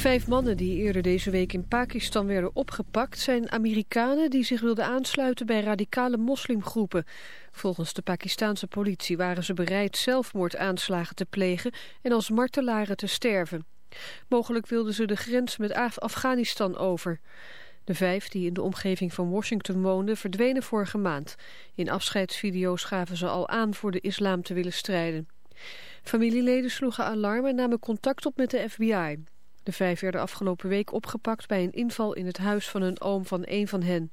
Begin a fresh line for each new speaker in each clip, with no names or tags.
Vijf mannen die eerder deze week in Pakistan werden opgepakt... zijn Amerikanen die zich wilden aansluiten bij radicale moslimgroepen. Volgens de Pakistanse politie waren ze bereid zelfmoordaanslagen te plegen... en als martelaren te sterven. Mogelijk wilden ze de grens met Afghanistan over. De vijf die in de omgeving van Washington woonden verdwenen vorige maand. In afscheidsvideo's gaven ze al aan voor de islam te willen strijden. Familieleden sloegen alarm en namen contact op met de FBI. De vijf werden afgelopen week opgepakt bij een inval in het huis van een oom van een van hen.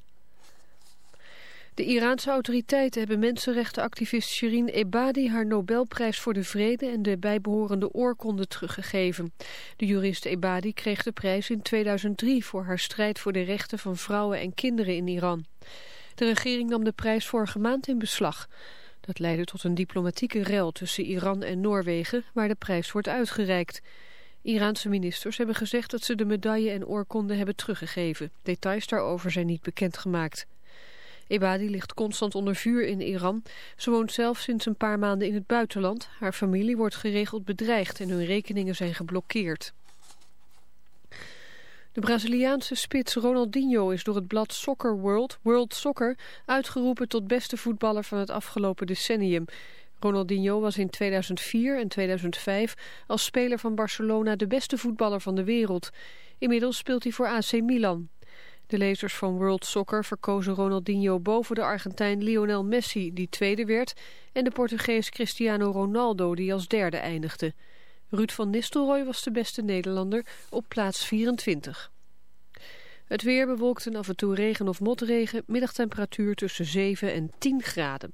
De Iraanse autoriteiten hebben mensenrechtenactivist Shirin Ebadi haar Nobelprijs voor de Vrede en de bijbehorende oorkonde teruggegeven. De jurist Ebadi kreeg de prijs in 2003 voor haar strijd voor de rechten van vrouwen en kinderen in Iran. De regering nam de prijs vorige maand in beslag. Dat leidde tot een diplomatieke rel tussen Iran en Noorwegen waar de prijs wordt uitgereikt. Iraanse ministers hebben gezegd dat ze de medaille en oorkonde hebben teruggegeven. Details daarover zijn niet bekendgemaakt. Ebadi ligt constant onder vuur in Iran. Ze woont zelf sinds een paar maanden in het buitenland. Haar familie wordt geregeld bedreigd en hun rekeningen zijn geblokkeerd. De Braziliaanse spits Ronaldinho is door het blad Soccer World, World Soccer, uitgeroepen tot beste voetballer van het afgelopen decennium. Ronaldinho was in 2004 en 2005 als speler van Barcelona de beste voetballer van de wereld. Inmiddels speelt hij voor AC Milan. De lezers van World Soccer verkozen Ronaldinho boven de Argentijn Lionel Messi, die tweede werd, en de Portugees Cristiano Ronaldo, die als derde eindigde. Ruud van Nistelrooy was de beste Nederlander op plaats 24. Het weer bewolkt en af en toe regen of motregen, middagtemperatuur tussen 7 en 10 graden.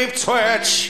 Sleep twitch.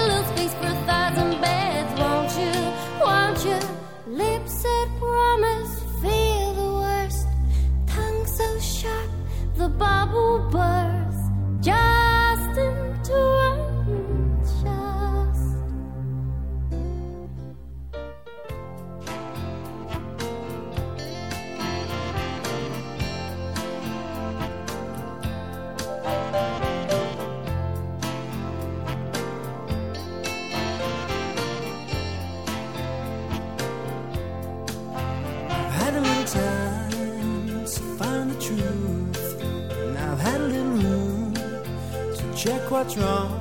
what's wrong.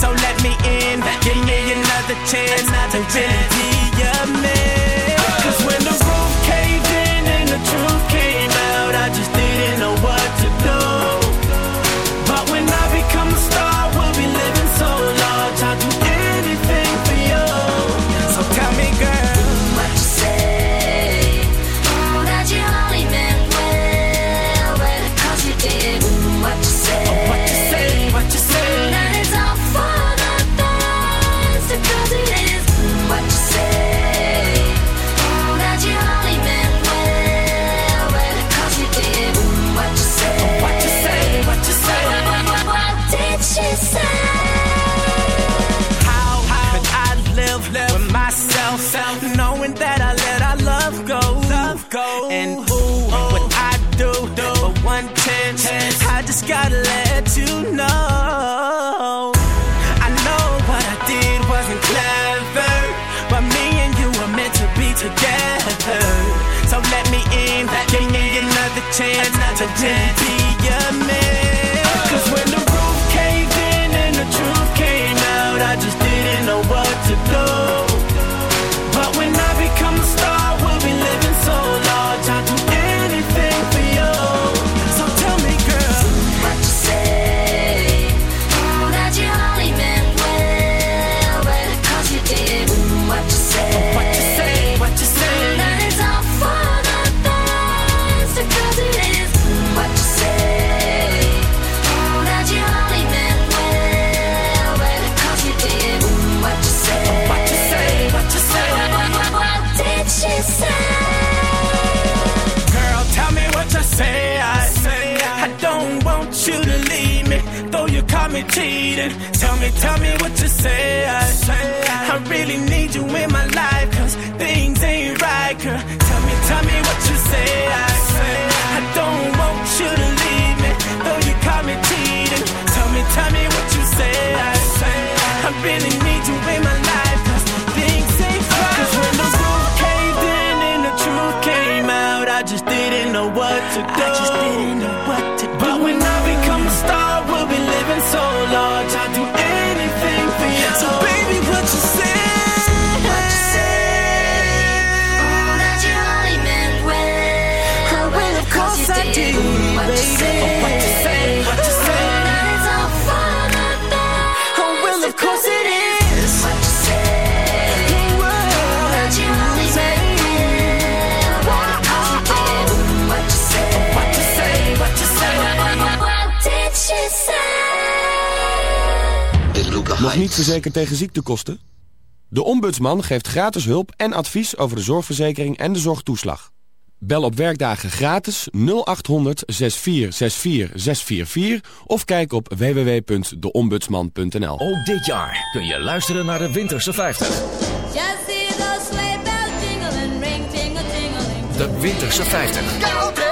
So let me in, give me another chance. Tell me
niet verzekerd tegen ziektekosten? De Ombudsman geeft gratis hulp en advies over de zorgverzekering en de zorgtoeslag. Bel op werkdagen gratis 0800 6464644 644 of kijk op www.deombudsman.nl.
Ook dit jaar kun je luisteren naar de Winterse 50. De Winterse 50.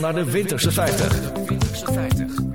naar de Winterse 50.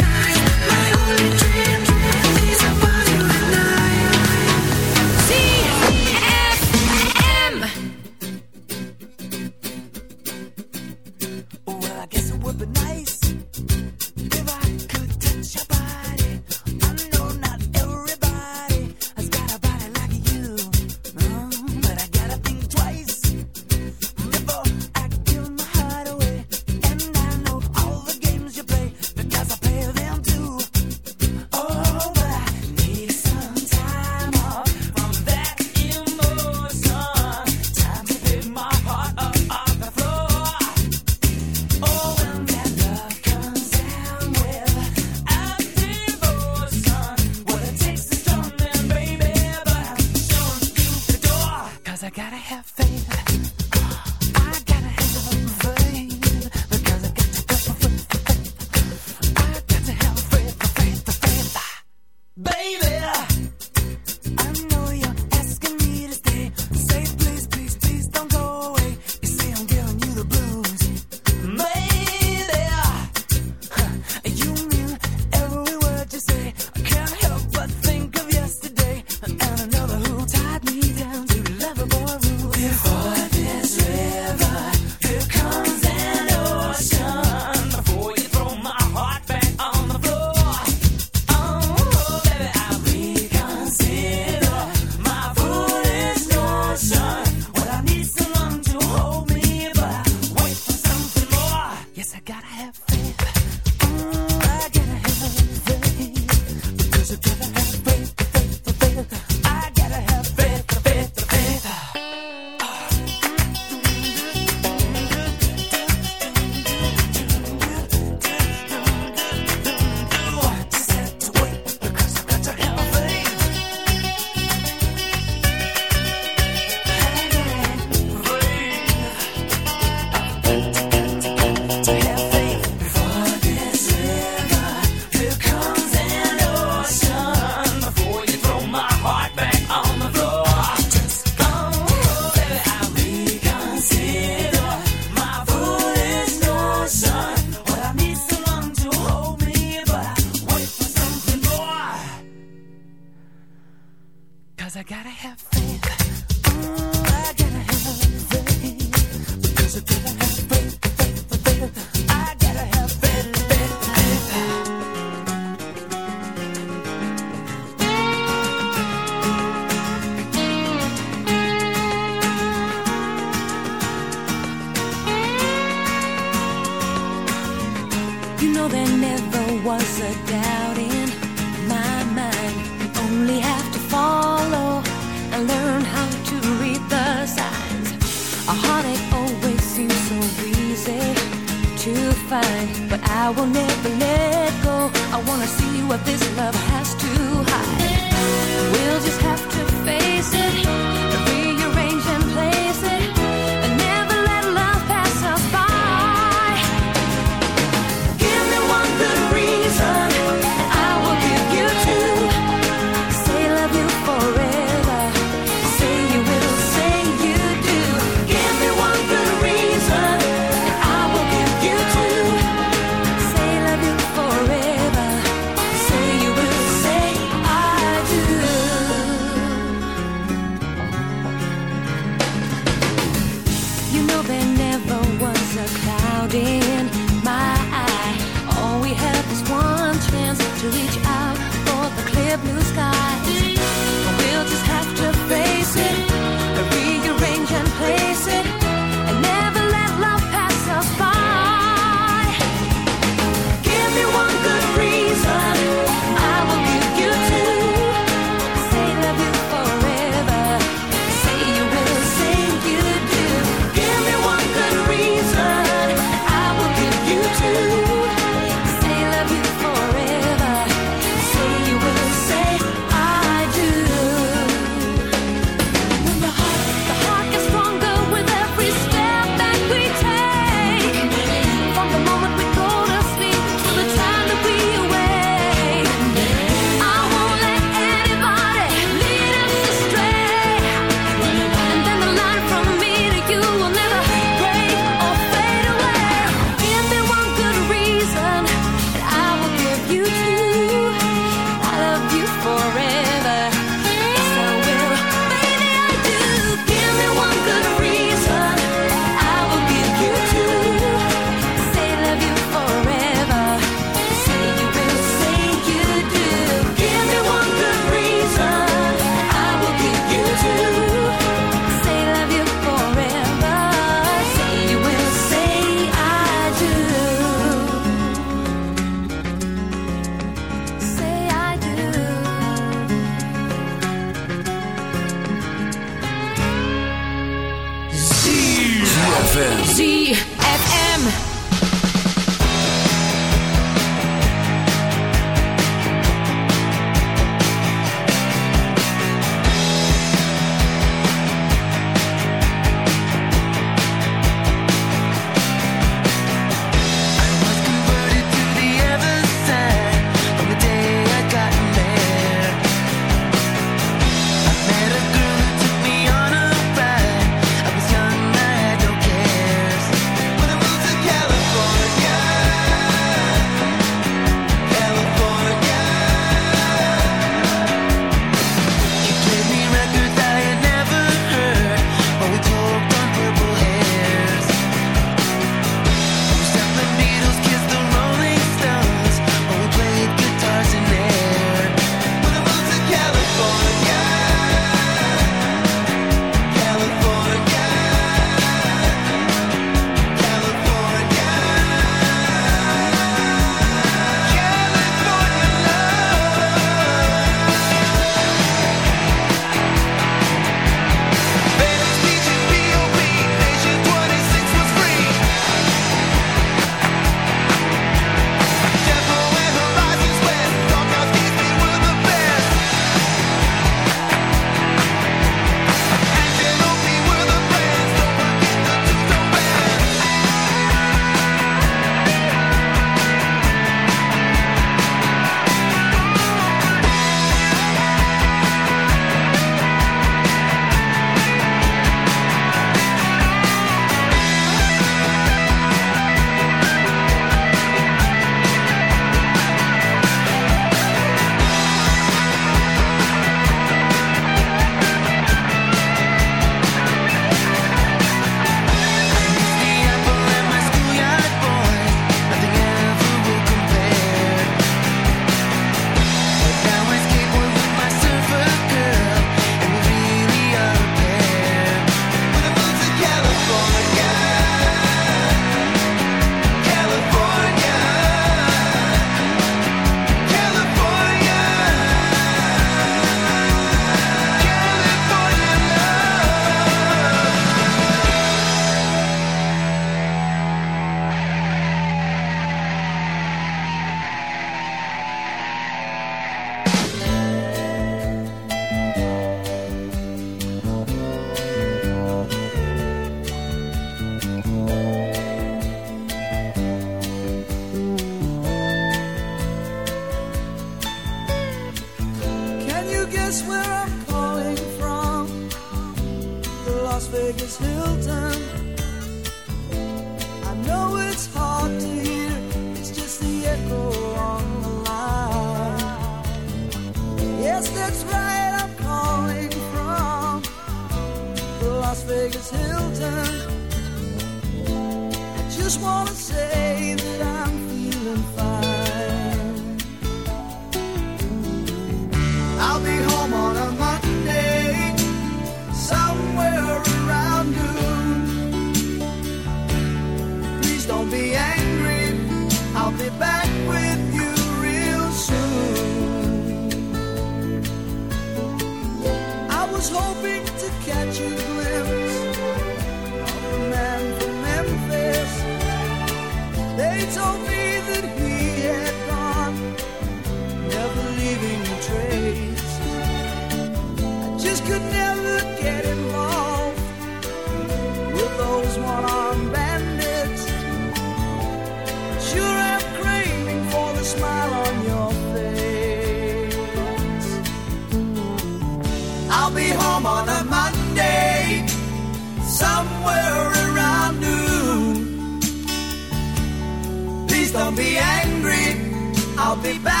Be back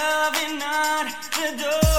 loving on the
door.